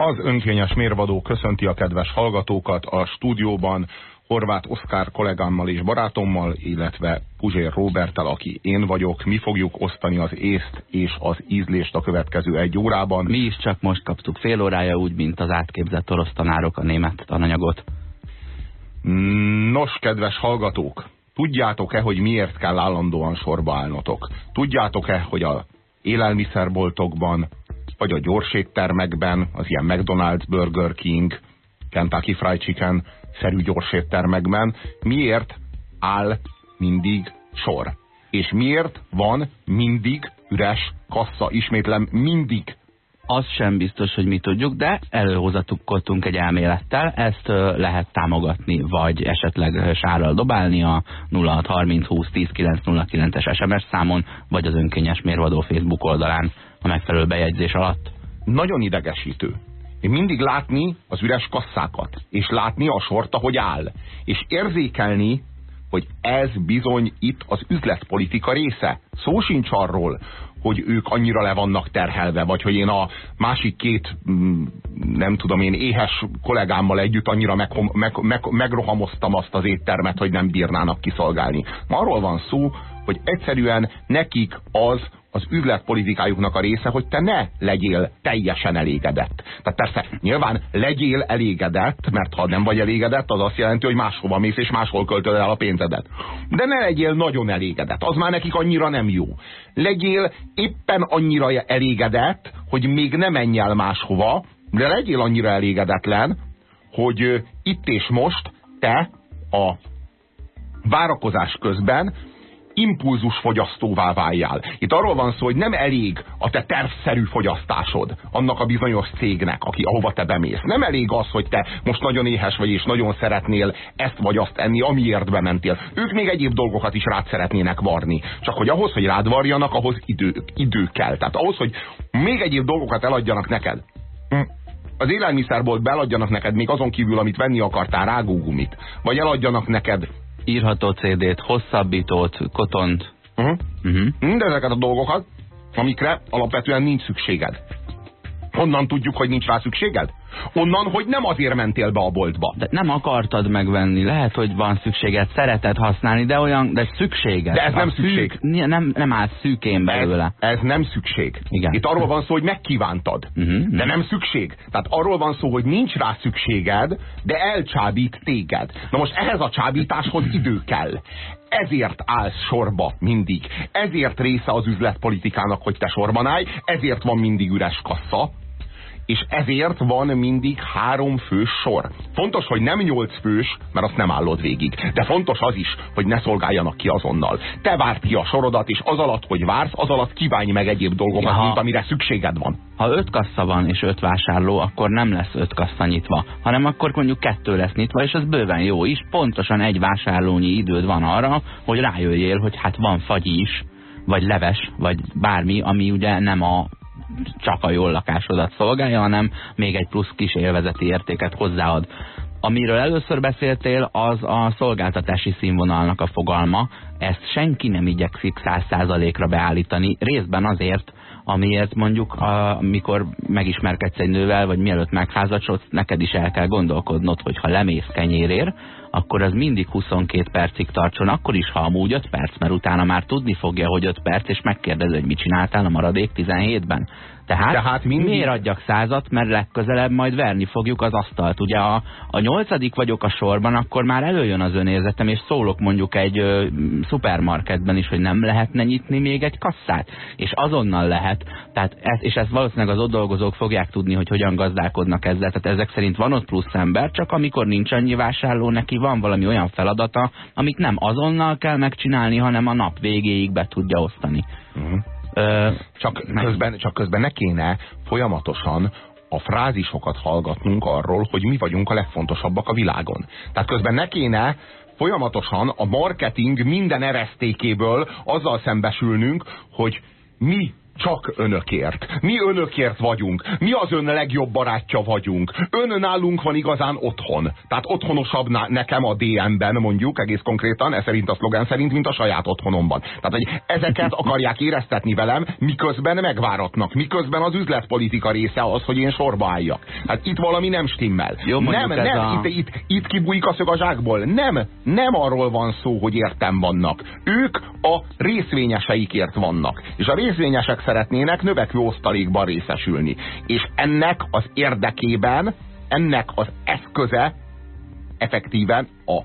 Az önkényes mérvadó köszönti a kedves hallgatókat a stúdióban Horváth Oszkár kollégámmal és barátommal, illetve Puzsér Robertel, aki én vagyok. Mi fogjuk osztani az észt és az ízlést a következő egy órában. Mi is csak most kaptuk fél órája, úgy, mint az átképzett orosz tanárok a német tananyagot. Nos, kedves hallgatók, tudjátok-e, hogy miért kell állandóan sorba állnotok? Tudjátok-e, hogy a élelmiszerboltokban, vagy a gyorséttermekben, az ilyen McDonald's, Burger King, Kentucky Fried Chicken szerű gyorséttermekben miért áll mindig sor? És miért van mindig üres kassa? Ismétlem, mindig az sem biztos, hogy mi tudjuk, de előhozatukkoltunk egy elmélettel, ezt lehet támogatni, vagy esetleg sárral dobálni a 0630 20 10 909 es SMS számon, vagy az önkényes mérvadó Facebook oldalán a megfelelő bejegyzés alatt. Nagyon idegesítő. Én mindig látni az üres kasszákat, és látni a sort, ahogy áll, és érzékelni, hogy ez bizony itt az üzletpolitika része. Szó sincs arról, hogy ők annyira le vannak terhelve, vagy hogy én a másik két, mm, nem tudom én, éhes kollégámmal együtt annyira meg, meg, meg, megrohamoztam azt az éttermet, hogy nem bírnának kiszolgálni. Arról van szó, hogy egyszerűen nekik az az üzletpolitikájuknak a része, hogy te ne legyél teljesen elégedett. Tehát persze, nyilván legyél elégedett, mert ha nem vagy elégedett, az azt jelenti, hogy máshova mész, és máshol költöd el a pénzedet. De ne legyél nagyon elégedett, az már nekik annyira nem jó. Legyél éppen annyira elégedett, hogy még ne menj el máshova, de legyél annyira elégedetlen, hogy itt és most te a várakozás közben impulzus fogyasztóvá váljál. Itt arról van szó, hogy nem elég a te tervszerű fogyasztásod annak a bizonyos cégnek, aki, ahova te bemész. Nem elég az, hogy te most nagyon éhes vagy, és nagyon szeretnél ezt vagy azt enni, amiért bementél. Ők még egyéb dolgokat is rád szeretnének varni. Csak hogy ahhoz, hogy rád varjanak, ahhoz idő, idő kell. Tehát ahhoz, hogy még egyéb dolgokat eladjanak neked, hm, az élelmiszerbolt beladjanak neked még azon kívül, amit venni akartál, rágógumit, vagy eladjanak neked írható CD-t, hosszabbítót, kotont. Uh -huh. Uh -huh. Mindezeket a dolgokat, amikre alapvetően nincs szükséged. Honnan tudjuk, hogy nincs rá szükséged? Onnan, hogy nem azért mentél be a boltba. De nem akartad megvenni. Lehet, hogy van szükséged, szereted használni, de olyan, de szükséged. De ez nem szükség. Szűk, nem, nem áll szűkén belőle. Ez, ez nem szükség. Igen. Itt arról van szó, hogy megkívántad. Uh mhm, -huh. De nem szükség. Tehát arról van szó, hogy nincs rá szükséged, de elcsábít téged. Na most ehhez a csábításhoz idő kell. Ezért állsz sorba mindig. Ezért része az üzletpolitikának, hogy te sorban állj, ezért van mindig üres kassa, és ezért van mindig három fős sor. Fontos, hogy nem nyolc fős, mert azt nem állod végig. De fontos az is, hogy ne szolgáljanak ki azonnal. Te várd ki a sorodat, és az alatt, hogy vársz, az alatt kívánj meg egyéb dolgokat, ha, mint amire szükséged van. Ha öt kassa van és öt vásárló, akkor nem lesz öt kassa nyitva, hanem akkor mondjuk kettő lesz nyitva, és az bőven jó is. Pontosan egy vásárlónyi időd van arra, hogy rájöjjél, hogy hát van fagyi is, vagy leves, vagy bármi, ami ugye nem a csak a jól lakásodat szolgálja, hanem még egy plusz kis élvezeti értéket hozzáad. Amiről először beszéltél, az a szolgáltatási színvonalnak a fogalma. Ezt senki nem igyekszik száz százalékra beállítani, részben azért, amiért mondjuk, amikor megismerkedsz egy nővel, vagy mielőtt megházasodsz, neked is el kell gondolkodnod, hogy ha lemész kenyérér, akkor az mindig 22 percig tartson, akkor is, ha amúgy 5 perc, mert utána már tudni fogja, hogy 5 perc, és megkérdezi, hogy mit csináltál a maradék 17-ben. Tehát, Tehát mindig... miért adjak százat, mert legközelebb majd verni fogjuk az asztalt. Ugye a, a nyolcadik vagyok a sorban, akkor már előjön az önérzetem, és szólok mondjuk egy ö, szupermarketben is, hogy nem lehetne nyitni még egy kasszát. És azonnal lehet. Tehát ez, és ezt valószínűleg az ott dolgozók fogják tudni, hogy hogyan gazdálkodnak ezzel. Tehát ezek szerint van ott plusz ember, csak amikor nincs annyi vásárló, neki van valami olyan feladata, amit nem azonnal kell megcsinálni, hanem a nap végéig be tudja osztani. Uh mhm. -huh. Csak közben, csak közben ne kéne folyamatosan a frázisokat hallgatnunk arról, hogy mi vagyunk a legfontosabbak a világon. Tehát közben ne kéne folyamatosan a marketing minden eresztékéből azzal szembesülnünk, hogy mi csak önökért. Mi önökért vagyunk. Mi az ön legjobb barátja vagyunk. Ön nálunk van igazán otthon. Tehát otthonosabb nekem a DM-ben mondjuk, egész konkrétan, ez szerint a szlogen szerint, mint a saját otthonomban. Tehát, hogy ezeket akarják éreztetni velem, miközben megváratnak. Miközben az üzletpolitika része az, hogy én sorba álljak. Hát itt valami nem stimmel. Jó, nem, nem, a... itt, itt, itt kibújik a szög a zsákból. Nem, nem arról van szó, hogy értem vannak. Ők a részvényeseikért vannak. És a részvényesek szeretnének növekvő osztalékban részesülni. És ennek az érdekében, ennek az eszköze effektíven a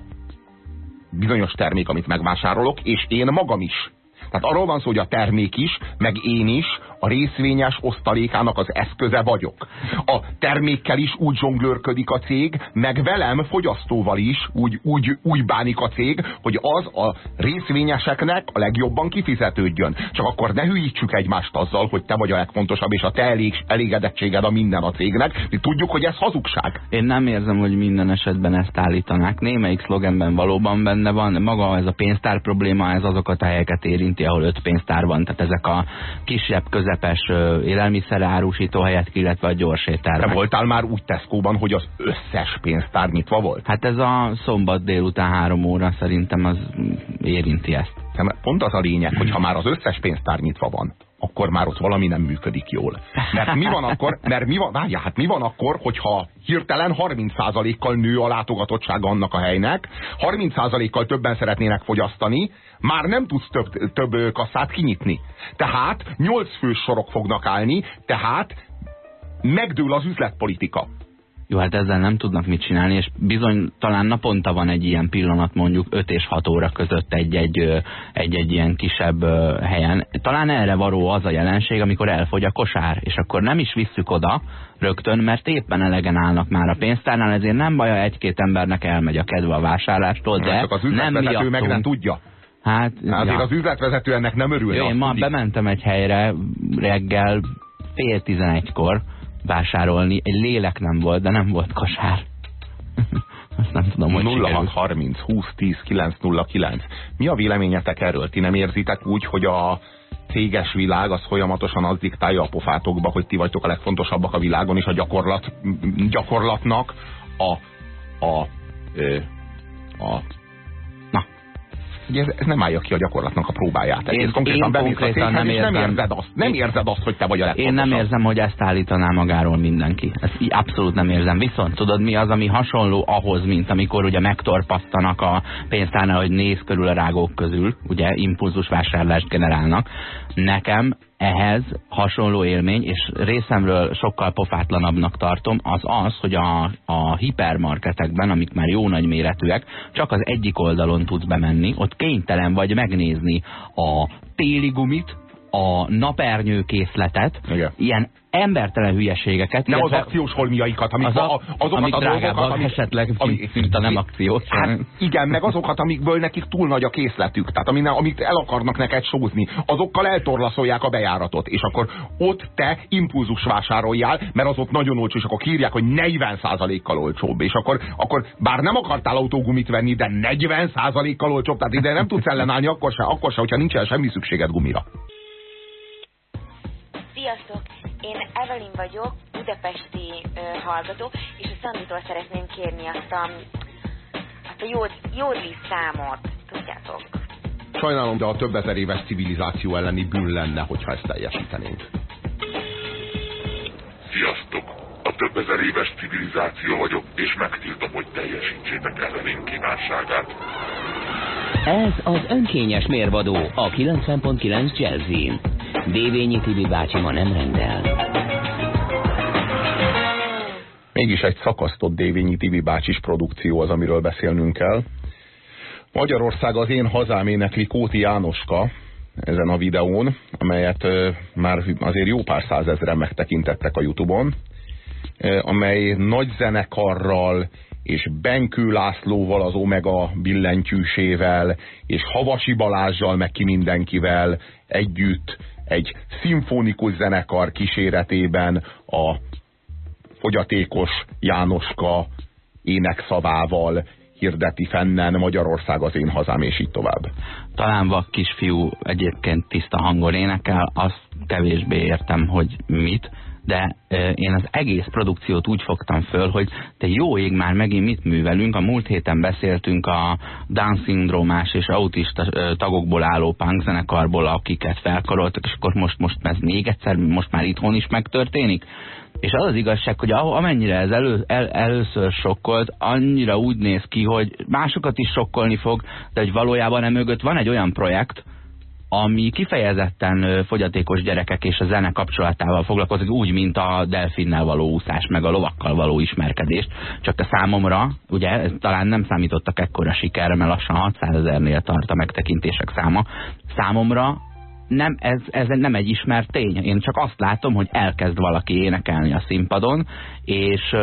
bizonyos termék, amit megvásárolok, és én magam is. Tehát arról van szó, hogy a termék is, meg én is a részvényes osztalékának az eszköze vagyok. A termékkel is úgy zsonglőrködik a cég, meg velem, fogyasztóval is úgy, úgy, úgy bánik a cég, hogy az a részvényeseknek a legjobban kifizetődjön. Csak akkor ne hülyítsük egymást azzal, hogy te vagy a legfontosabb, és a te elég, elégedettséged a minden a cégnek. Mi tudjuk, hogy ez hazugság. Én nem érzem, hogy minden esetben ezt állítanák. Némelyik szlogenben valóban benne van. Maga ez a pénztár probléma, ez azokat a helyeket érinti, ahol öt pénztár van. Tehát ezek a kisebb, közel közepes élelmiszerárusító helyet, illetve a gyors éttermek. Te voltál már úgy Tesco-ban, hogy az összes pénztár nyitva volt? Hát ez a szombat délután három óra szerintem az érinti ezt. Pont az a lényeg, hogy ha már az összes pénztár nyitva van, akkor már ott valami nem működik jól. Mert mi van akkor, mert mi van, várjál, hát mi van akkor, hogyha hirtelen 30%-kal nő a látogatottsága annak a helynek, 30%-kal többen szeretnének fogyasztani, már nem tudsz több, több kasszát kinyitni. Tehát 8 fős sorok fognak állni, tehát megdől az üzletpolitika. Jó, hát ezzel nem tudnak mit csinálni, és bizony talán naponta van egy ilyen pillanat mondjuk 5 és 6 óra között egy-egy egy, egy ilyen kisebb helyen. Talán erre varó az a jelenség, amikor elfogy a kosár, és akkor nem is visszük oda rögtön, mert éppen elegen állnak már a pénztárnál, ezért nem baj, egy-két embernek elmegy a kedve a vásárlástól, de csak az nem miattunk. meg nem tudja. Hát, hát azért ja. az üzletvezető ennek nem örül. Én ma bementem egy helyre reggel fél tizenegykor, vásárolni. Egy lélek nem volt, de nem volt kosár. Azt nem tudom, hogy 0630 20 10 909. Mi a véleményetek erről? Ti nem érzitek úgy, hogy a céges világ az folyamatosan az diktálja a pofátokba, hogy ti vagytok a legfontosabbak a világon, és a gyakorlat, gyakorlatnak a, a, a, a hogy ez, ez nem állja ki a gyakorlatnak a próbáját. Én, konkrétan, én konkrétan nem, érzem, nem érzed azt, nem érzed azt, hogy te vagy a legfontosabb. Én nem érzem, hogy ezt állítaná magáról mindenki. Ezt abszolút nem érzem. Viszont tudod mi az, ami hasonló ahhoz, mint amikor ugye megtorpasztanak a pénztárnál, hogy néz körül a rágók közül, ugye impulzus vásárlást generálnak. Nekem ehhez hasonló élmény, és részemről sokkal pofátlanabbnak tartom, az az, hogy a, a hipermarketekben, amik már jó nagy méretűek, csak az egyik oldalon tudsz bemenni, ott kénytelen vagy megnézni a téli gumit, a napernyőkészletet, Igen. ilyen embertelen hülyeségeket. Nem az akciós holmiaikat, amik, az a, azokat amik a dolgokat, amik, esetleg amik, mint a nem akciós. Hát, igen, meg azokat, amikből nekik túl nagy a készletük, tehát amit, amit el akarnak neked sózni, azokkal eltorlaszolják a bejáratot, és akkor ott te impulzus vásároljál, mert az ott nagyon olcsó, és akkor kírják, hogy 40%-kal olcsóbb, és akkor, akkor bár nem akartál autógumit venni, de 40%-kal olcsóbb, tehát ide nem tudsz ellenállni akkor se, akkor se, hogyha nincsen semmi szükséged gumira. Sziasztok! Én Evelyn vagyok, budapesti ö, hallgató, és a Szanditól szeretném kérni azt a, azt a jód, jódli számot, tudjátok? Sajnálom, de a több ezer éves civilizáció elleni bűn lenne, hogyha ezt teljesítenénk. Sziasztok! A több ezer éves civilizáció vagyok, és megtiltom, hogy teljesítsétek Evelyn kívánságát. Ez az önkényes mérvadó a 90.9 Jazzin. Dévényi Tibi bácsi ma nem rendel. Mégis egy szakasztott Dévényi Tibi bácsis produkció az, amiről beszélnünk kell. Magyarország az én hazám énekli Kóti Jánoska ezen a videón, amelyet már azért jó pár százezren megtekintettek a Youtube-on, amely nagy zenekarral és Benkő Lászlóval, az Omega billentyűsével, és Havasi Balázsjal, meg ki mindenkivel együtt egy szimfonikus zenekar kíséretében a fogyatékos Jánoska énekszavával hirdeti fennen Magyarország az én hazám, és így tovább. Talán vak kisfiú egyébként tiszta hangon énekel, azt kevésbé értem, hogy mit, de én az egész produkciót úgy fogtam föl, hogy te jó ég már megint mit művelünk. A múlt héten beszéltünk a Down szindrómás és autista tagokból álló punk zenekarból, akiket felkaroltak, és akkor most, most ez még egyszer, most már itthon is megtörténik. És az az igazság, hogy amennyire ez elő, el, először sokkolt, annyira úgy néz ki, hogy másokat is sokkolni fog, de hogy valójában emögött van egy olyan projekt, ami kifejezetten fogyatékos gyerekek és a zene kapcsolatával foglalkozik, úgy, mint a delfinnel való úszás, meg a lovakkal való ismerkedést. Csak a számomra, ugye talán nem számítottak ekkora sikerre, mert lassan 600 ezernél tart a megtekintések száma. Számomra nem, ez, ez nem egy ismert tény. Én csak azt látom, hogy elkezd valaki énekelni a színpadon, és,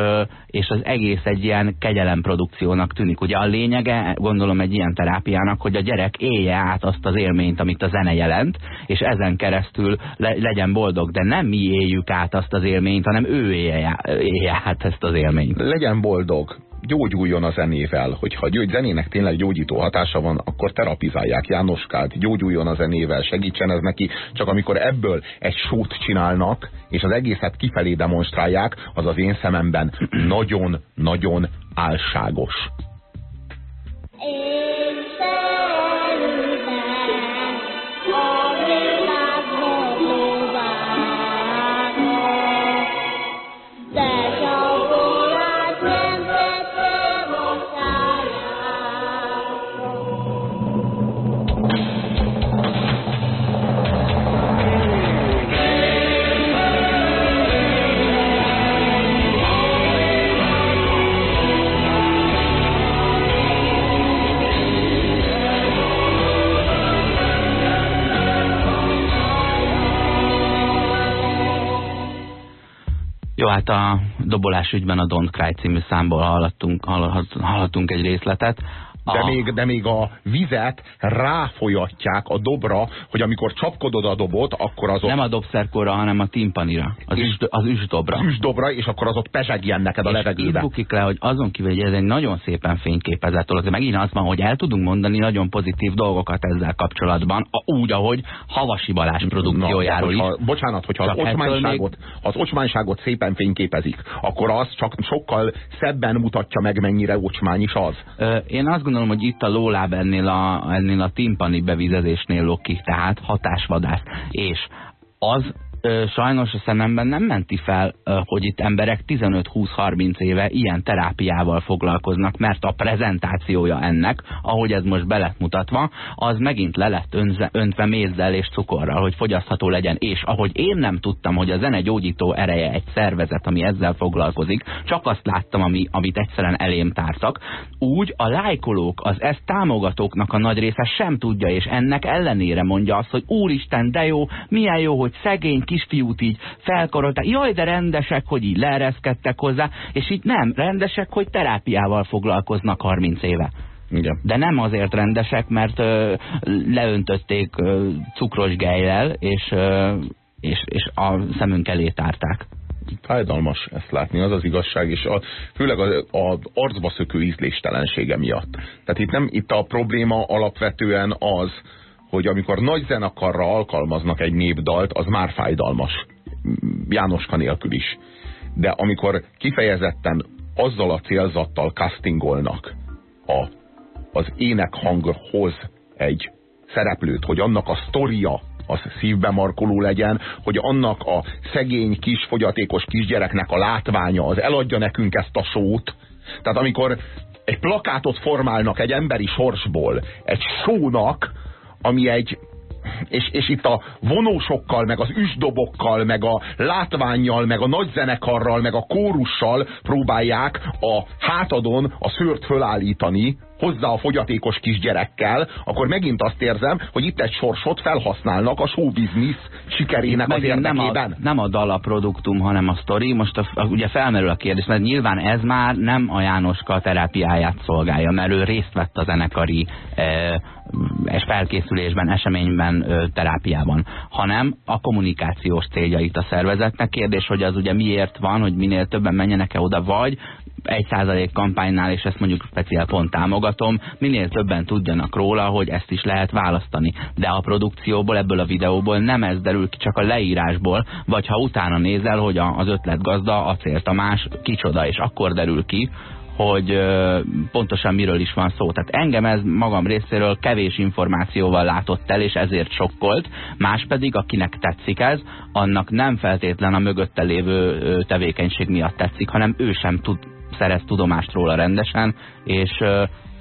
és az egész egy ilyen kegyelemprodukciónak tűnik. Ugye a lényege, gondolom egy ilyen terápiának, hogy a gyerek élje át azt az élményt, amit a zene jelent, és ezen keresztül le, legyen boldog. De nem mi éljük át azt az élményt, hanem ő élje, élje át ezt az élményt. Legyen boldog gyógyuljon a zenével, hogyha a zenének tényleg gyógyító hatása van, akkor terapizálják Jánoskát, gyógyuljon a zenével, segítsen ez neki, csak amikor ebből egy sót csinálnak, és az egészet kifelé demonstrálják, az az én szememben nagyon-nagyon álságos. Jó, hát a dobolás ügyben a Don't Cry című számból hallottunk, hallottunk egy részletet. De, a... még, de még a vizet ráfolyatják a dobra, hogy amikor csapkodod a dobot, akkor az Nem a dobszerkóra, hanem a timpanira. Az, üs, az üsdobra. Az üsdobra, és akkor az ott pezsegjen neked a levegőbe. És bukik le, hogy azon kívül, hogy ez egy nagyon szépen fényképezett dolog. Megint az van, hogy el tudunk mondani nagyon pozitív dolgokat ezzel kapcsolatban, úgy, ahogy Havasi Balázs produkciójáról Na, is. Bocsánat, hogyha az ocsmányságot, még... az ocsmányságot szépen fényképezik, akkor az csak sokkal szebben mutatja meg, mennyire ocsmány is az. Ö, én azt gondolom, hogy itt a lóláb ennél a, ennél a timpani bevizezésnél loki, tehát hatásvadász. És az sajnos a szememben nem menti fel, hogy itt emberek 15-20-30 éve ilyen terápiával foglalkoznak, mert a prezentációja ennek, ahogy ez most be mutatva, az megint le lett öntve mézzel és cukorral, hogy fogyasztható legyen. És ahogy én nem tudtam, hogy a zene gyógyító ereje egy szervezet, ami ezzel foglalkozik, csak azt láttam, ami, amit egyszerűen elém tártak, úgy a lájkolók, az ezt támogatóknak a nagy része sem tudja, és ennek ellenére mondja azt, hogy úristen, de jó, milyen jó, hogy szegény kisfiút így felkarolták. Jaj, de rendesek, hogy így leereszkedtek hozzá, és így nem, rendesek, hogy terápiával foglalkoznak 30 éve. Igen. De nem azért rendesek, mert ö, leöntötték ö, cukros gejlel, és, ö, és, és a szemünk elé tárták fájdalmas ezt látni, az az igazság, és a, főleg az, az arcba szökő ízléstelensége miatt. Tehát itt, nem, itt a probléma alapvetően az, hogy amikor nagy zenekarra alkalmaznak egy népdalt, az már fájdalmas. Jánoska nélkül is. De amikor kifejezetten azzal a célzattal castingolnak a, az énekhanghoz egy szereplőt, hogy annak a sztoria az szívbe markoló legyen, hogy annak a szegény kis fogyatékos kisgyereknek a látványa az eladja nekünk ezt a sót. Tehát amikor egy plakátot formálnak egy emberi sorsból, egy sónak, ami egy és, és itt a vonósokkal, meg az üsdobokkal, meg a látványjal, meg a nagyzenekarral, meg a kórussal próbálják a hátadon a szőrt fölállítani, hozzá a fogyatékos kisgyerekkel, akkor megint azt érzem, hogy itt egy sorsot felhasználnak a showbiznisz sikerének az érdekében. Nem a, nem a produktum, hanem a sztori. Most a, a, ugye felmerül a kérdés, mert nyilván ez már nem a Jánoska terápiáját szolgálja, mert ő részt vett a zenekari e, és felkészülésben, eseményben, terápiában, hanem a kommunikációs céljait a szervezetnek. Kérdés, hogy az ugye miért van, hogy minél többen menjenek-e oda, vagy 1% kampánynál, és ezt mondjuk speciál pont támogatom, minél többen tudjanak róla, hogy ezt is lehet választani. De a produkcióból, ebből a videóból nem ez derül ki, csak a leírásból, vagy ha utána nézel, hogy az ötletgazda, Acél Tamás kicsoda, és akkor derül ki, hogy pontosan miről is van szó. Tehát engem ez magam részéről kevés információval látott el, és ezért sokkolt. Más pedig, akinek tetszik ez, annak nem feltétlen a mögötte lévő tevékenység miatt tetszik, hanem ő sem tud, szerez tudomást róla rendesen, és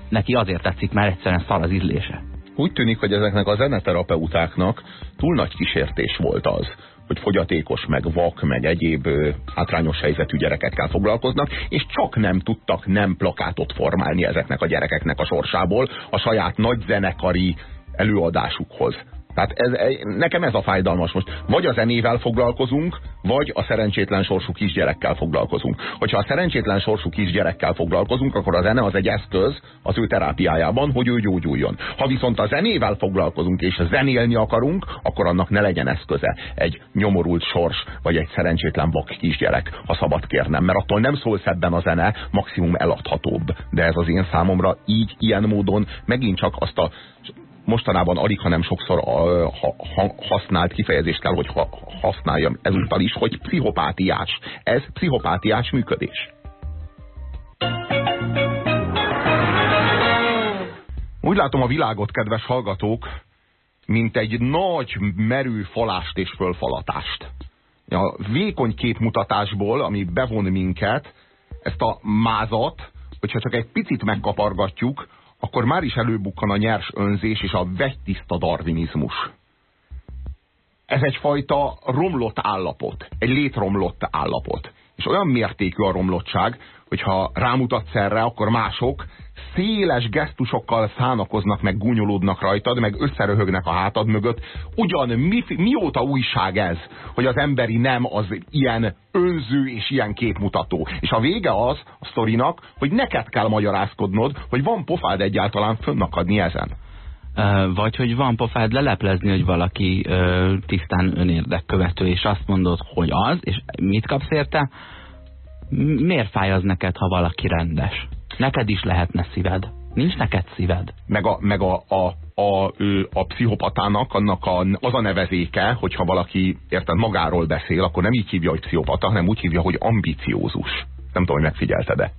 neki azért tetszik, mert egyszerűen szar az ízlése. Úgy tűnik, hogy ezeknek a zeneterapeutáknak túl nagy kísértés volt az, hogy fogyatékos, meg vak, meg egyéb hátrányos helyzetű gyerekekkel foglalkoznak, és csak nem tudtak nem plakátot formálni ezeknek a gyerekeknek a sorsából a saját nagy zenekari előadásukhoz. Tehát ez, nekem ez a fájdalmas most. Vagy a zenével foglalkozunk, vagy a szerencsétlen sorsú kisgyerekkel foglalkozunk. Hogyha a szerencsétlen sorsú kisgyerekkel foglalkozunk, akkor a zene az egy eszköz az ő terápiájában, hogy ő gyógyuljon. Ha viszont a zenével foglalkozunk, és zenélni akarunk, akkor annak ne legyen eszköze egy nyomorult sors, vagy egy szerencsétlen vak kisgyerek, ha szabad kérnem. Mert attól nem szól szebben a zene, maximum eladhatóbb. De ez az én számomra így, ilyen módon megint csak azt a mostanában alig, hanem sokszor a, ha, ha, használt kifejezést kell, hogy ha, használjam ezúttal is, hogy pszichopátiás. Ez pszichopátiás működés. Úgy látom a világot, kedves hallgatók, mint egy nagy merő falást és fölfalatást. A vékony képmutatásból, ami bevon minket, ezt a mázat, hogyha csak egy picit megkapargatjuk, akkor már is előbukkan a nyers önzés és a vegytiszta darwinizmus. Ez egyfajta romlott állapot, egy létromlott állapot. És olyan mértékű a romlottság, hogyha rámutatsz erre, akkor mások széles gesztusokkal szánakoznak, meg gúnyolódnak rajtad, meg összeröhögnek a hátad mögött. Ugyan mi, mióta újság ez, hogy az emberi nem az ilyen önző és ilyen képmutató. És a vége az a sztorinak, hogy neked kell magyarázkodnod, hogy van pofád egyáltalán fönnakadni ezen. Vagy hogy van pofád leleplezni, hogy valaki ö, tisztán önérdekkövető, és azt mondod, hogy az, és mit kapsz érte? Miért fáj az neked, ha valaki rendes? Neked is lehetne szíved. Nincs neked szíved. Meg a, meg a, a, a, a pszichopatának annak a, az a nevezéke, hogyha valaki érted, magáról beszél, akkor nem így hívja, hogy pszichopata, hanem úgy hívja, hogy ambiciózus. Nem tudom, hogy megfigyelted-e.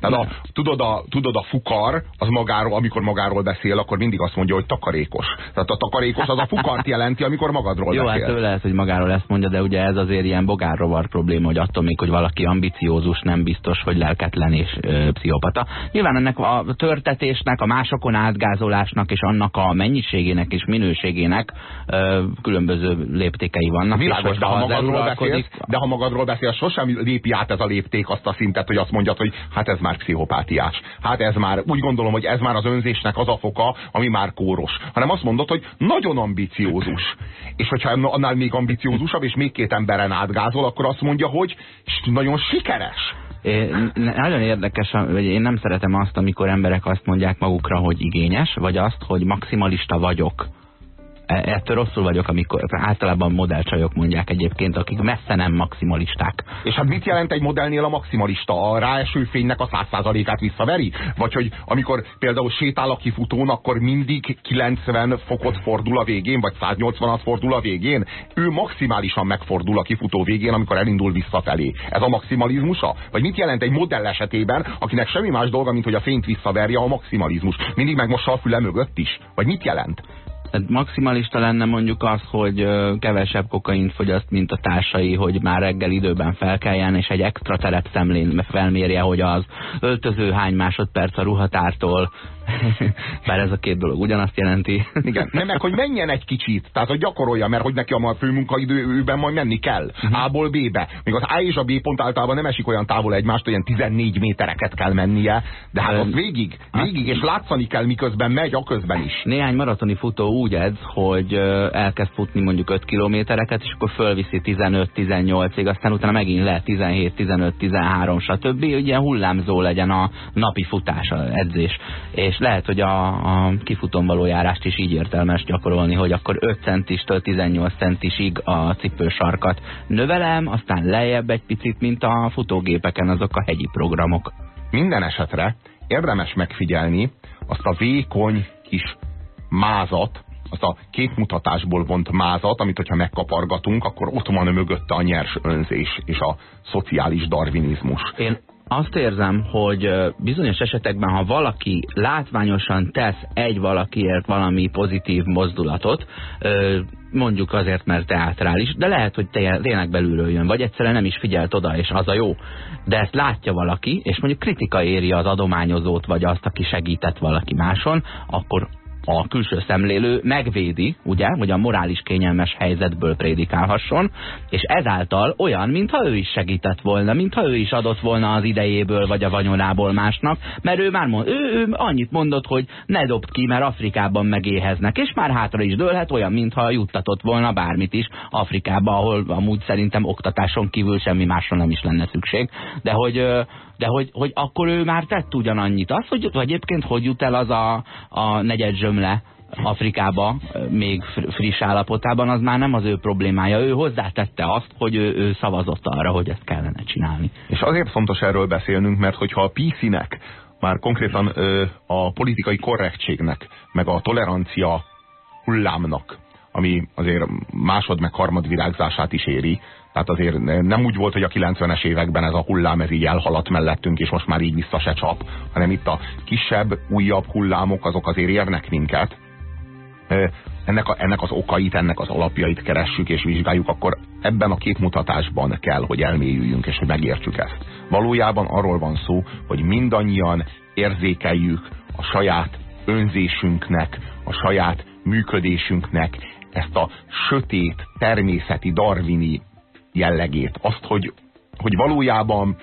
Tehát a, tudod, a, tudod, a fukar, az magáról, amikor magáról beszél, akkor mindig azt mondja, hogy takarékos. Tehát a takarékos az a fukart jelenti, amikor magadról Jó, beszél. Jó, hát ő lehet, hogy magáról ezt mondja, de ugye ez azért ilyen bogárrovar probléma, hogy attól még, hogy valaki ambiciózus, nem biztos, hogy lelketlen és ö, pszichopata. Nyilván ennek a törtetésnek, a másokon átgázolásnak és annak a mennyiségének és minőségének ö, különböző léptékei vannak. Világos, de ha, magadról beszélsz, de ha magadról beszélsz, sosem lépi át ez a lépték azt a szintet, hogy azt mondjad, hogy hát ez már pszichopátiás. Hát ez már, úgy gondolom, hogy ez már az önzésnek az a foka, ami már kóros. Hanem azt mondod, hogy nagyon ambiciózus. És hogyha annál még ambiciózusabb, és még két emberen átgázol, akkor azt mondja, hogy nagyon sikeres. É, nagyon érdekes, hogy én nem szeretem azt, amikor emberek azt mondják magukra, hogy igényes, vagy azt, hogy maximalista vagyok. E, ettől rosszul vagyok, amikor általában modellcsajok mondják egyébként, akik messze nem maximalisták. És hát mit jelent egy modellnél a maximalista? A ráeső fénynek a száz százalékát visszaveri? Vagy hogy amikor például sétál a kifutón, akkor mindig 90 fokot fordul a végén, vagy 180-at fordul a végén? Ő maximálisan megfordul a kifutó végén, amikor elindul visszafelé. Ez a maximalizmusa? Vagy mit jelent egy modell esetében, akinek semmi más dolga, mint hogy a fényt visszaverje a maximalizmus? Mindig megmossa a füle mögött is? Vagy mit jelent? Tehát maximalista lenne mondjuk az, hogy kevesebb kokaint fogyaszt, mint a társai, hogy már reggel időben felkeljen, és egy extra terepszemlén felmérje, hogy az öltöző hány másodperc a ruhatártól, bár ez a két dolog ugyanazt jelenti. Igen, nem meg, hogy menjen egy kicsit, tehát hogy gyakorolja, mert hogy neki a főmunkaidőben majd menni kell. Uh mhm. -huh. A-ból B-be. Még az A és a B pont általában nem esik olyan távol egymást, olyan 14 métereket kell mennie, de hát az végig, végig, és látszani kell, miközben megy, a közben is. Néhány maratoni futó úgy edz, hogy elkezd futni mondjuk 5 kilométereket, és akkor fölviszi 15-18-ig, aztán utána megint le 17-15-13, stb. Ugye hullámzó legyen a napi futás, edzés. És és lehet, hogy a, a kifutón való járást is így értelmes gyakorolni, hogy akkor 5 centistől 18 centisig a cipősarkat növelem, aztán lejjebb egy picit, mint a futógépeken azok a hegyi programok. Minden esetre érdemes megfigyelni azt a vékony kis mázat, azt a képmutatásból vont mázat, amit hogyha megkapargatunk, akkor ott van mögötte a nyers önzés és a szociális darwinizmus. Én azt érzem, hogy bizonyos esetekben, ha valaki látványosan tesz egy valakiért valami pozitív mozdulatot, mondjuk azért, mert teátrális, de lehet, hogy tényleg belülről jön, vagy egyszerűen nem is figyelt oda, és az a jó. De ezt látja valaki, és mondjuk kritika éri az adományozót, vagy azt, aki segített valaki máson, akkor a külső szemlélő megvédi, ugye, hogy a morális kényelmes helyzetből prédikálhasson, és ezáltal olyan, mintha ő is segített volna, mintha ő is adott volna az idejéből vagy a vanyonából másnak, mert ő már mond, ő, ő annyit mondott, hogy ne dobd ki, mert Afrikában megéheznek, és már hátra is dőlhet, olyan, mintha juttatott volna bármit is Afrikába, ahol amúgy szerintem oktatáson kívül semmi másra nem is lenne szükség, de hogy de hogy, hogy akkor ő már tett ugyanannyit. Az, hogy, egyébként hogy jut el az a, a negyed zsömle Afrikába még friss állapotában, az már nem az ő problémája. Ő hozzátette azt, hogy ő, ő szavazott arra, hogy ezt kellene csinálni. És azért fontos erről beszélnünk, mert hogyha a PC-nek, már konkrétan ö, a politikai korrektségnek, meg a tolerancia hullámnak, ami azért másod meg harmad virágzását is éri, tehát azért nem úgy volt, hogy a 90-es években ez a hullám ez így elhaladt mellettünk, és most már így vissza se csap, hanem itt a kisebb, újabb hullámok azok azért érnek minket. Ennek, a, ennek az okait, ennek az alapjait keressük és vizsgáljuk, akkor ebben a két mutatásban kell, hogy elmélyüljünk és hogy megértsük ezt. Valójában arról van szó, hogy mindannyian érzékeljük a saját önzésünknek, a saját működésünknek ezt a sötét, természeti, darwini jellegét. Azt, hogy, hogy valójában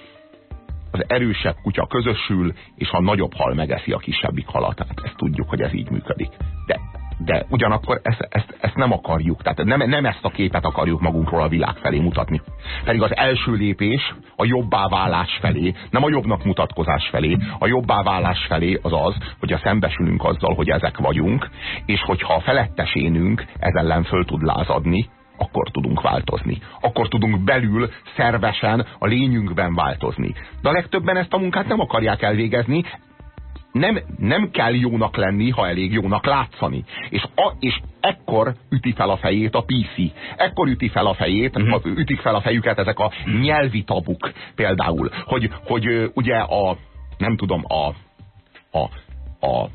az erősebb kutya közösül, és a nagyobb hal megeszi a kisebbik halatát. Ezt tudjuk, hogy ez így működik. De, de ugyanakkor ezt, ezt, ezt nem akarjuk. Tehát nem, nem ezt a képet akarjuk magunkról a világ felé mutatni. Pedig az első lépés a jobbá válás felé, nem a jobbnak mutatkozás felé, a jobbá válás felé az az, hogy a szembesülünk azzal, hogy ezek vagyunk, és hogyha a felettesénünk ez ellen föl tud lázadni, akkor tudunk változni. Akkor tudunk belül szervesen a lényünkben változni. De a legtöbben ezt a munkát nem akarják elvégezni, nem, nem kell jónak lenni, ha elég jónak látszani. És, a, és ekkor üti fel a fejét a PC. Ekkor üti fel a fejét, mm. a, ütik fel a fejüket ezek a nyelvi tabuk például. Hogy, hogy ugye a, nem tudom, a, a, a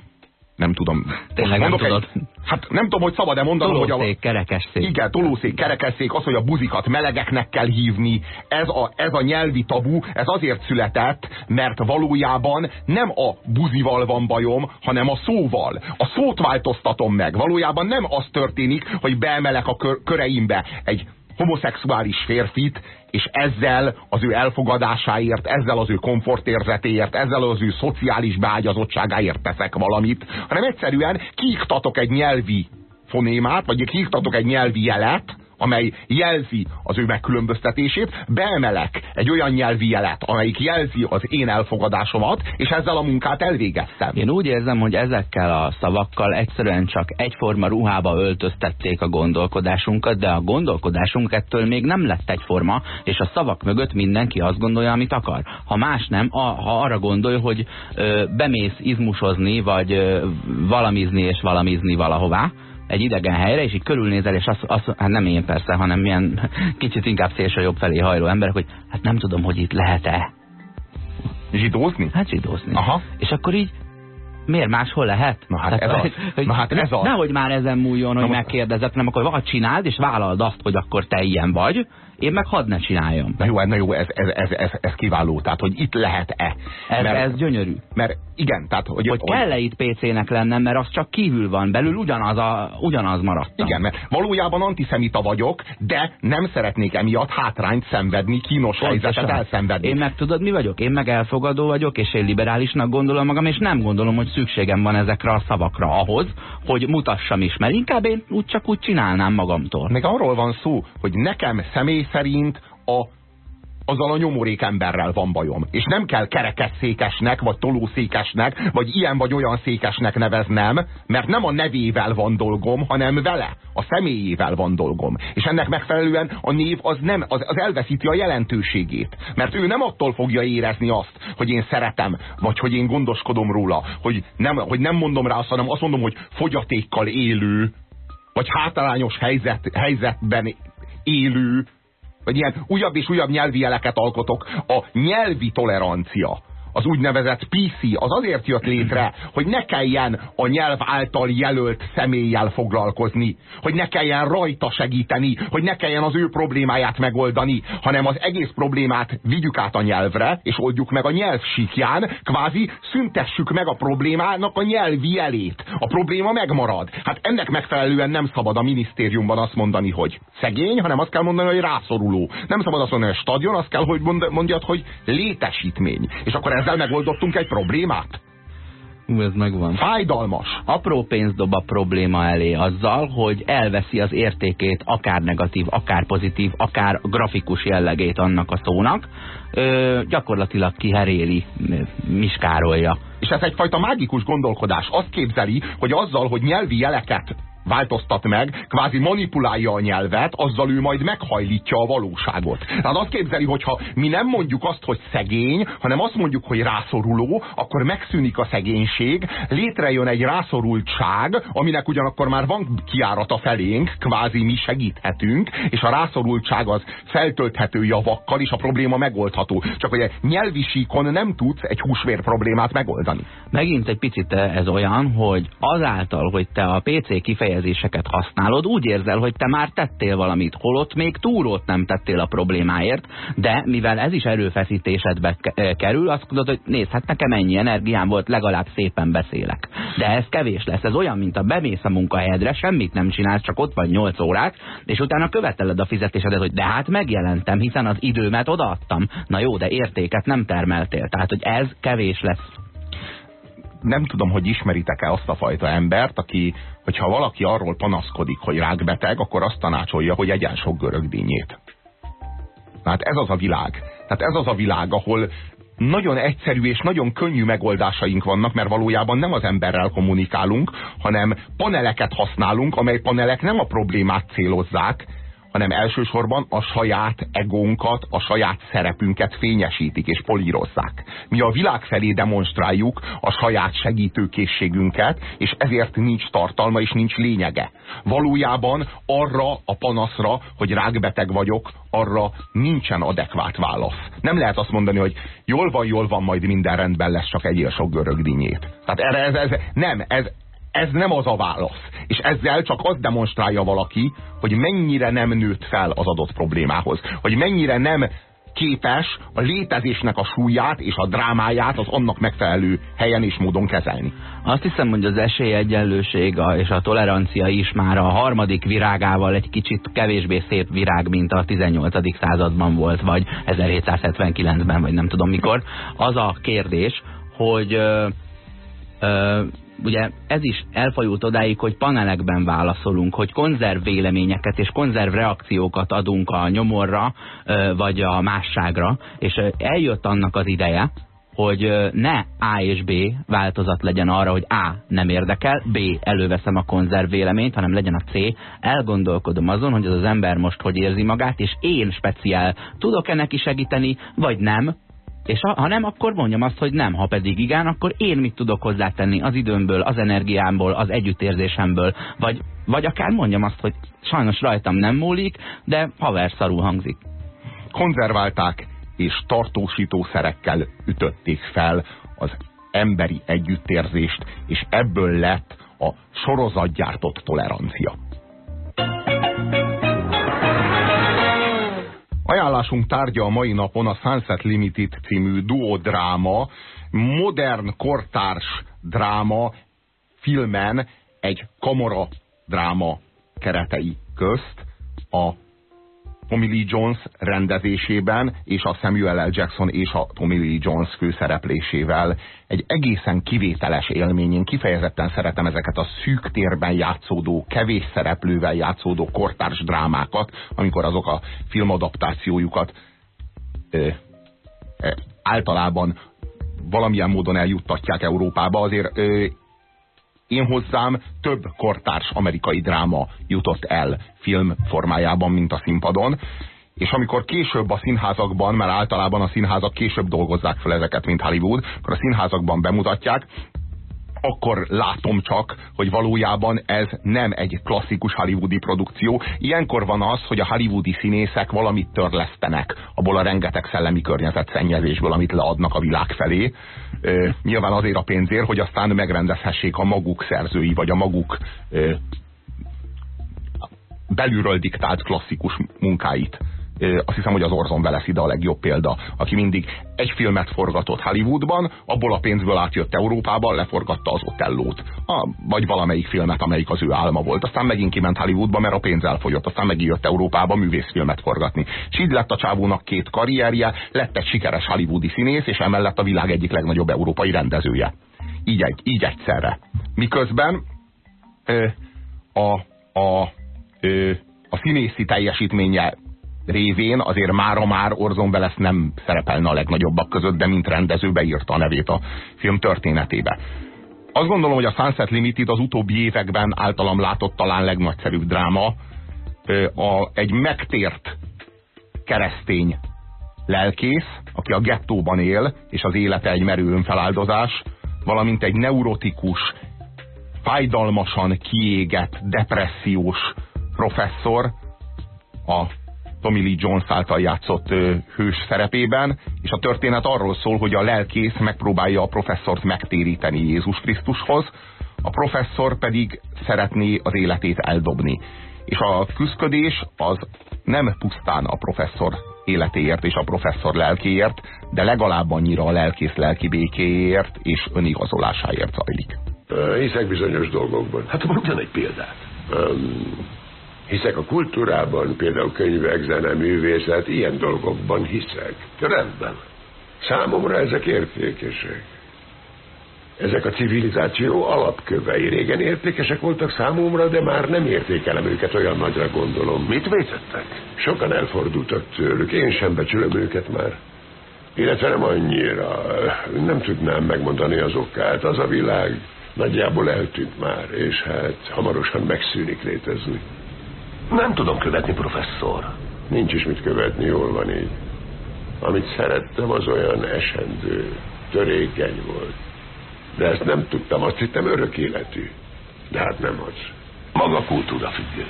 nem tudom. Tényleg nem tudod. Egy, hát nem tudom, hogy szabad-e mondanom, tolószék, hogy a... kerekesszék. Igen, tolószék, kerekesszék, az, hogy a buzikat melegeknek kell hívni. Ez a, ez a nyelvi tabu, ez azért született, mert valójában nem a buzival van bajom, hanem a szóval. A szót változtatom meg. Valójában nem az történik, hogy beemelek a kör, köreimbe egy homoszexuális férfit, és ezzel az ő elfogadásáért, ezzel az ő komfortérzetéért, ezzel az ő szociális beágyazottságáért teszek valamit, hanem egyszerűen kiiktatok egy nyelvi fonémát, vagy kiiktatok egy nyelvi jelet, amely jelzi az ő megkülönböztetését, beemelek egy olyan nyelvi jelet, amelyik jelzi az én elfogadásomat, és ezzel a munkát elvégeztem. Én úgy érzem, hogy ezekkel a szavakkal egyszerűen csak egyforma ruhába öltöztették a gondolkodásunkat, de a gondolkodásunk ettől még nem lett egyforma, és a szavak mögött mindenki azt gondolja, amit akar. Ha más nem, a, ha arra gondolja, hogy ö, bemész izmusozni, vagy ö, valamizni és valamizni valahová, egy idegen helyre, és így körülnézel, és azt, azt hát nem én persze, hanem milyen kicsit inkább szélső jobb felé hajló emberek, hogy hát nem tudom, hogy itt lehet-e. Zsidózni? Hát zsidózni. Aha. És akkor így miért máshol lehet? Na hát, ez, az. Hogy, Na hát ez az. Nehogy már ezen múljon, hogy Na, megkérdezek, nem akkor vagy csináld, és vállald azt, hogy akkor te ilyen vagy, én meg hadd ne csináljam. Na jó, na jó ez, ez, ez, ez, ez kiváló, tehát hogy itt lehet-e. Ez, mert, ez gyönyörű. Mert igen, tehát hogy... Hogy kell-e itt PC-nek lennem, mert az csak kívül van, belül ugyanaz, a, ugyanaz maradt. Igen, mert valójában antiszemita vagyok, de nem szeretnék emiatt hátrányt szenvedni, kínos helyzetet elszenvedni. Én meg tudod, mi vagyok? Én meg elfogadó vagyok, és én liberálisnak gondolom magam, és nem gondolom, hogy szükségem van ezekre a szavakra ahhoz, hogy mutassam is, mert inkább én úgy csak úgy csinálnám magamtól. Meg arról van szó, hogy nekem személy szerint a azzal a nyomorék emberrel van bajom. És nem kell kerekesszékesnek, vagy tolószékesnek, vagy ilyen vagy olyan székesnek neveznem, mert nem a nevével van dolgom, hanem vele, a személyével van dolgom. És ennek megfelelően a név az, nem, az, az elveszíti a jelentőségét. Mert ő nem attól fogja érezni azt, hogy én szeretem, vagy hogy én gondoskodom róla, hogy nem, hogy nem mondom rá azt, hanem azt mondom, hogy fogyatékkal élő, vagy hátrányos helyzet, helyzetben élő, vagy ilyen újabb és újabb nyelvi jeleket alkotok. A nyelvi tolerancia az úgynevezett PC, az azért jött létre, hogy ne kelljen a nyelv által jelölt személlyel foglalkozni, hogy ne kelljen rajta segíteni, hogy ne kelljen az ő problémáját megoldani, hanem az egész problémát vigyük át a nyelvre, és oldjuk meg a nyelv síkján, kvázi szüntessük meg a problémának a nyelvi jelét. A probléma megmarad. Hát ennek megfelelően nem szabad a minisztériumban azt mondani, hogy szegény, hanem azt kell mondani, hogy rászoruló. Nem szabad azt mondani, hogy stadion, azt kell, hogy mondjad, hogy létesítmény. És akkor ez ezzel megoldottunk egy problémát? Ú, ez megvan. Fájdalmas. Apró pénzt dob a probléma elé azzal, hogy elveszi az értékét, akár negatív, akár pozitív, akár grafikus jellegét annak a szónak. Ö, gyakorlatilag kiheréli, miskárolja. És ez egyfajta mágikus gondolkodás. Azt képzeli, hogy azzal, hogy nyelvi jeleket változtat meg, kvázi manipulálja a nyelvet, azzal ő majd meghajlítja a valóságot. Tehát azt képzeli, hogyha mi nem mondjuk azt, hogy szegény, hanem azt mondjuk, hogy rászoruló, akkor megszűnik a szegénység, létrejön egy rászorultság, aminek ugyanakkor már van kiárata felénk, kvázi mi segíthetünk, és a rászorultság az feltölthető javakkal, és a probléma megoldható. Csak hogy nyelvi síkon nem tudsz egy húsvér problémát megoldani. Megint egy picit ez olyan, hogy azáltal, hogy te a PC kifejezést kifejezéseket használod, úgy érzel, hogy te már tettél valamit, holott még túrót nem tettél a problémáért, de mivel ez is erőfeszítésedbe eh, kerül, azt mondod, hogy nézd, hát nekem ennyi energiám volt, legalább szépen beszélek. De ez kevés lesz, ez olyan, mint a bemész a munkahelyedre, semmit nem csinálsz, csak ott vagy 8 órák, és utána követeled a fizetésedet, hogy de hát megjelentem, hiszen az időmet odaadtam. Na jó, de értéket nem termeltél. Tehát, hogy ez kevés lesz nem tudom, hogy ismeritek-e azt a fajta embert, aki, hogyha valaki arról panaszkodik, hogy rákbeteg, akkor azt tanácsolja, hogy egyen sok görögdínyét. Hát ez az a világ. Tehát ez az a világ, ahol nagyon egyszerű és nagyon könnyű megoldásaink vannak, mert valójában nem az emberrel kommunikálunk, hanem paneleket használunk, amely panelek nem a problémát célozzák, hanem elsősorban a saját egónkat, a saját szerepünket fényesítik és polírozzák. Mi a világ felé demonstráljuk a saját segítőkészségünket, és ezért nincs tartalma és nincs lényege. Valójában arra a panaszra, hogy rákbeteg vagyok, arra nincsen adekvát válasz. Nem lehet azt mondani, hogy jól van, jól van, majd minden rendben lesz, csak egyél sok görögdínyét. Tehát erre ez, ez, nem, ez, ez nem az a válasz. És ezzel csak azt demonstrálja valaki, hogy mennyire nem nőtt fel az adott problémához. Hogy mennyire nem képes a létezésnek a súlyát és a drámáját az annak megfelelő helyen és módon kezelni. Azt hiszem, hogy az esélyegyenlőség és a tolerancia is már a harmadik virágával egy kicsit kevésbé szép virág, mint a 18. században volt, vagy 1779-ben, vagy nem tudom mikor. Az a kérdés, hogy ö, ö, ugye ez is elfajult odáig, hogy panelekben válaszolunk, hogy konzerv véleményeket és konzerv reakciókat adunk a nyomorra, vagy a másságra, és eljött annak az ideje, hogy ne A és B változat legyen arra, hogy A nem érdekel, B előveszem a konzerv véleményt, hanem legyen a C, elgondolkodom azon, hogy az az ember most hogy érzi magát, és én speciál tudok-e neki segíteni, vagy nem, és ha, ha nem, akkor mondjam azt, hogy nem. Ha pedig igen, akkor én mit tudok hozzátenni az időmből, az energiámból, az együttérzésemből, vagy, vagy akár mondjam azt, hogy sajnos rajtam nem múlik, de haver szarul hangzik. Konzerválták és tartósítószerekkel ütötték fel az emberi együttérzést, és ebből lett a sorozatgyártott tolerancia. Ajánlásunk tárgya a mai napon a Sunset Limited című duodráma, modern kortárs dráma filmen egy kamara dráma keretei közt a Tommy Lee Jones rendezésében, és a Samuel L. Jackson és a Tommy Lee Jones főszereplésével. Egy egészen kivételes élmény. Én kifejezetten szeretem ezeket a szűk térben játszódó, kevés szereplővel játszódó kortárs drámákat, amikor azok a filmadaptációjukat ö, ö, általában valamilyen módon eljuttatják Európába, azért ö, én hozzám több kortárs amerikai dráma jutott el film formájában, mint a színpadon, és amikor később a színházakban, mert általában a színházak később dolgozzák fel ezeket, mint Hollywood, akkor a színházakban bemutatják, akkor látom csak, hogy valójában ez nem egy klasszikus hollywoodi produkció. Ilyenkor van az, hogy a hollywoodi színészek valamit törlesztenek abból a rengeteg szellemi környezetszennyezésből, amit leadnak a világ felé. Ö, nyilván azért a pénzért, hogy aztán megrendezhessék a maguk szerzői, vagy a maguk ö, belülről diktált klasszikus munkáit azt hiszem, hogy az Orson Welles ide a legjobb példa, aki mindig egy filmet forgatott Hollywoodban, abból a pénzből átjött Európába, leforgatta az Otellót, a, vagy valamelyik filmet, amelyik az ő álma volt. Aztán megint kiment Hollywoodba, mert a pénz elfogyott, aztán megint jött Európába művészfilmet forgatni. És így lett a csávónak két karrierje, lett egy sikeres hollywoodi színész, és emellett a világ egyik legnagyobb európai rendezője. Így, egy, így egyszerre. Miközben ö, a, a, ö, a színészi teljesítménye révén azért mára már Orson Welles nem szerepelne a legnagyobbak között, de mint rendező beírta a nevét a film történetébe. Azt gondolom, hogy a Sunset Limited az utóbbi években általam látott talán legnagyszerűbb dráma. A, egy megtért keresztény lelkész, aki a gettóban él, és az élete egy merő önfeláldozás, valamint egy neurotikus, fájdalmasan kiégett, depressziós professzor, a Tommy Lee Jones által játszott ö, hős szerepében, és a történet arról szól, hogy a lelkész megpróbálja a professzort megtéríteni Jézus Krisztushoz, a professzor pedig szeretné az életét eldobni. És a küzdködés az nem pusztán a professzor életéért és a professzor lelkéért, de legalább annyira a lelkész lelki békéért és önigazolásáért zajlik. Hiszek bizonyos dolgokban. Hát mondjon egy példát. Um, Hiszek a kultúrában, például könyvek, zene, művészet, ilyen dolgokban hiszek. Rendben. Számomra ezek értékesek. Ezek a civilizáció alapkövei. Régen értékesek voltak számomra, de már nem értékelem őket olyan nagyra gondolom. Mit vétettek? Sokan elfordultak tőlük, én sem becsülöm őket már. Illetve nem annyira. Nem tudnám megmondani az okát. Az a világ nagyjából eltűnt már, és hát hamarosan megszűnik létezni. Nem tudom követni, professzor. Nincs is mit követni, jól van így. Amit szerettem, az olyan esendő, törékeny volt. De ezt nem tudtam, azt hittem örök életű. De hát nem az. Maga kultúra függő.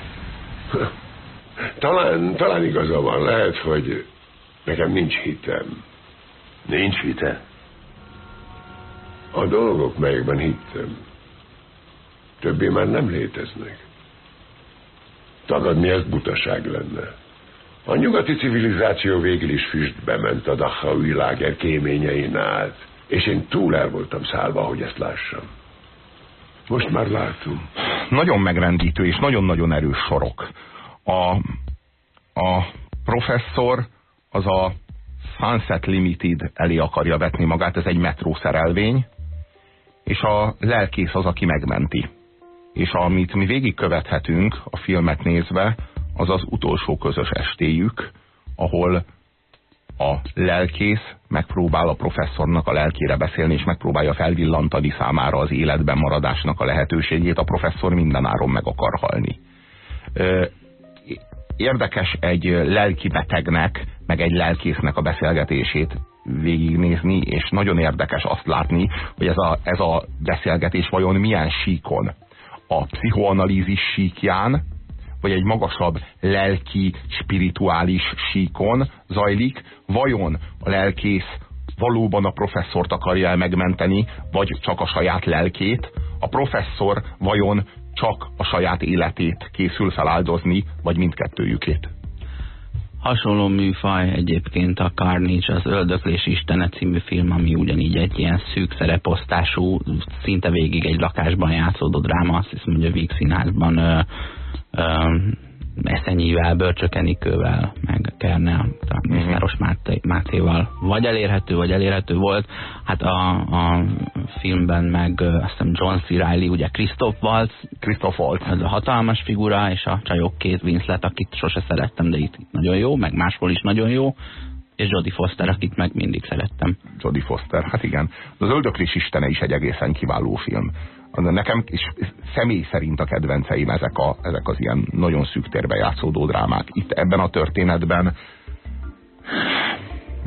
Talán, talán igaza van, lehet, hogy nekem nincs hitem. Nincs hite? A dolgok, melyekben hittem, többé már nem léteznek. Tagadni ezt butaság lenne. A nyugati civilizáció végül is füstbe ment a Dachau világer kéményein át, és én túl el voltam szállva, hogy ezt lássam. Most már látom. Nagyon megrendítő és nagyon-nagyon erős sorok. A, a professzor az a Sunset Limited elé akarja vetni magát, ez egy metrószerelvény, és a lelkész az, aki megmenti és amit mi végigkövethetünk a filmet nézve, az az utolsó közös estéjük, ahol a lelkész megpróbál a professzornak a lelkére beszélni, és megpróbálja felvillantani számára az életben maradásnak a lehetőségét, a professzor mindenáron meg akar halni. Érdekes egy lelki betegnek, meg egy lelkésznek a beszélgetését végignézni, és nagyon érdekes azt látni, hogy ez a, ez a beszélgetés vajon milyen síkon a pszichoanalízis síkján, vagy egy magasabb lelki, spirituális síkon zajlik, vajon a lelkész valóban a professzort akarja megmenteni, vagy csak a saját lelkét, a professzor vajon csak a saját életét készül feláldozni, vagy mindkettőjükét. Hasonló műfaj egyébként a Carnage, az Öldöklés Istene című film, ami ugyanígy egy ilyen szűk szereposztású, szinte végig egy lakásban játszódó dráma, azt hiszem, hogy a Víg Színházban ö, ö, Eszenyivel, Börcsökenikővel, meg Kernel, Mészáros mhm. Mátéval vagy elérhető, vagy elérhető volt. Hát a, a filmben meg azt hiszem John C. Reilly, ugye Christoph Waltz. Christoph Waltz. Ez a hatalmas figura, és a csajok két Winslet, akit sose szerettem, de itt nagyon jó, meg máshol is nagyon jó. És Jodie Foster, akit meg mindig szerettem. Jodie Foster, hát igen. Az Öldöklés istene is egy egészen kiváló film. Nekem is személy szerint a kedvenceim ezek, a, ezek az ilyen nagyon szűk térbe játszódó drámák. Itt ebben a történetben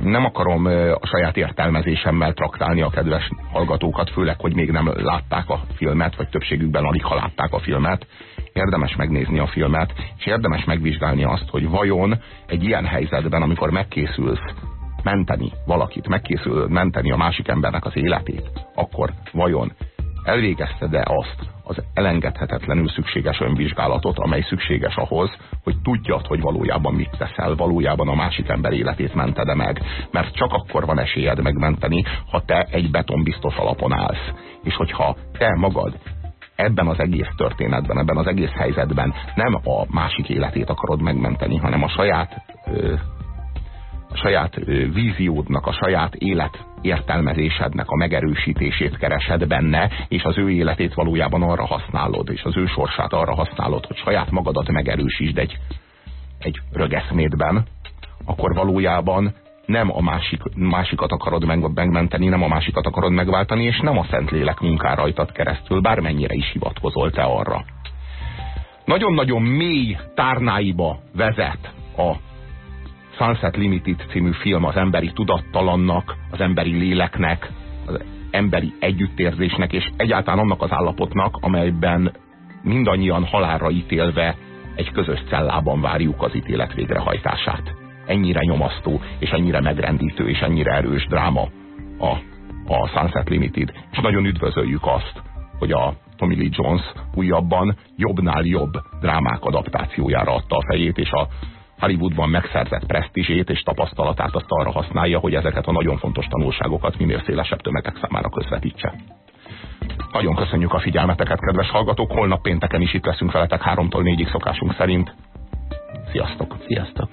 nem akarom a saját értelmezésemmel traktálni a kedves hallgatókat, főleg, hogy még nem látták a filmet, vagy többségükben alig ha látták a filmet. Érdemes megnézni a filmet, és érdemes megvizsgálni azt, hogy vajon egy ilyen helyzetben, amikor megkészülsz menteni valakit, megkészül menteni a másik embernek az életét, akkor vajon elvégezted-e azt az elengedhetetlenül szükséges önvizsgálatot, amely szükséges ahhoz, hogy tudjad, hogy valójában mit teszel, valójában a másik ember életét mented -e meg. Mert csak akkor van esélyed megmenteni, ha te egy betonbiztos alapon állsz. És hogyha te magad ebben az egész történetben, ebben az egész helyzetben nem a másik életét akarod megmenteni, hanem a saját ö, a saját víziódnak, a saját élet értelmezésednek a megerősítését keresed benne, és az ő életét valójában arra használod, és az ő sorsát arra használod, hogy saját magadat megerősítsd egy, egy rögeszmédben, akkor valójában nem a másik, másikat akarod meg, megmenteni, nem a másikat akarod megváltani, és nem a Szentlélek munkál rajtad keresztül, bármennyire is hivatkozol te arra. Nagyon-nagyon mély tárnáiba vezet a Sunset Limited című film az emberi tudattalannak, az emberi léleknek, az emberi együttérzésnek, és egyáltalán annak az állapotnak, amelyben mindannyian halálra ítélve egy közös cellában várjuk az ítélet végrehajtását. Ennyire nyomasztó, és ennyire megrendítő, és ennyire erős dráma a, a Sunset Limited. És nagyon üdvözöljük azt, hogy a Tommy Lee Jones újabban jobbnál jobb drámák adaptációjára adta a fejét, és a Hollywoodban megszerzett presztízsét és tapasztalatát azt arra használja, hogy ezeket a nagyon fontos tanulságokat minél szélesebb tömegek számára közvetítse. Nagyon köszönjük a figyelmeteket, kedves hallgatók! Holnap pénteken is itt leszünk veletek 3-tól 4-ig szokásunk szerint. Sziasztok! Sziasztok!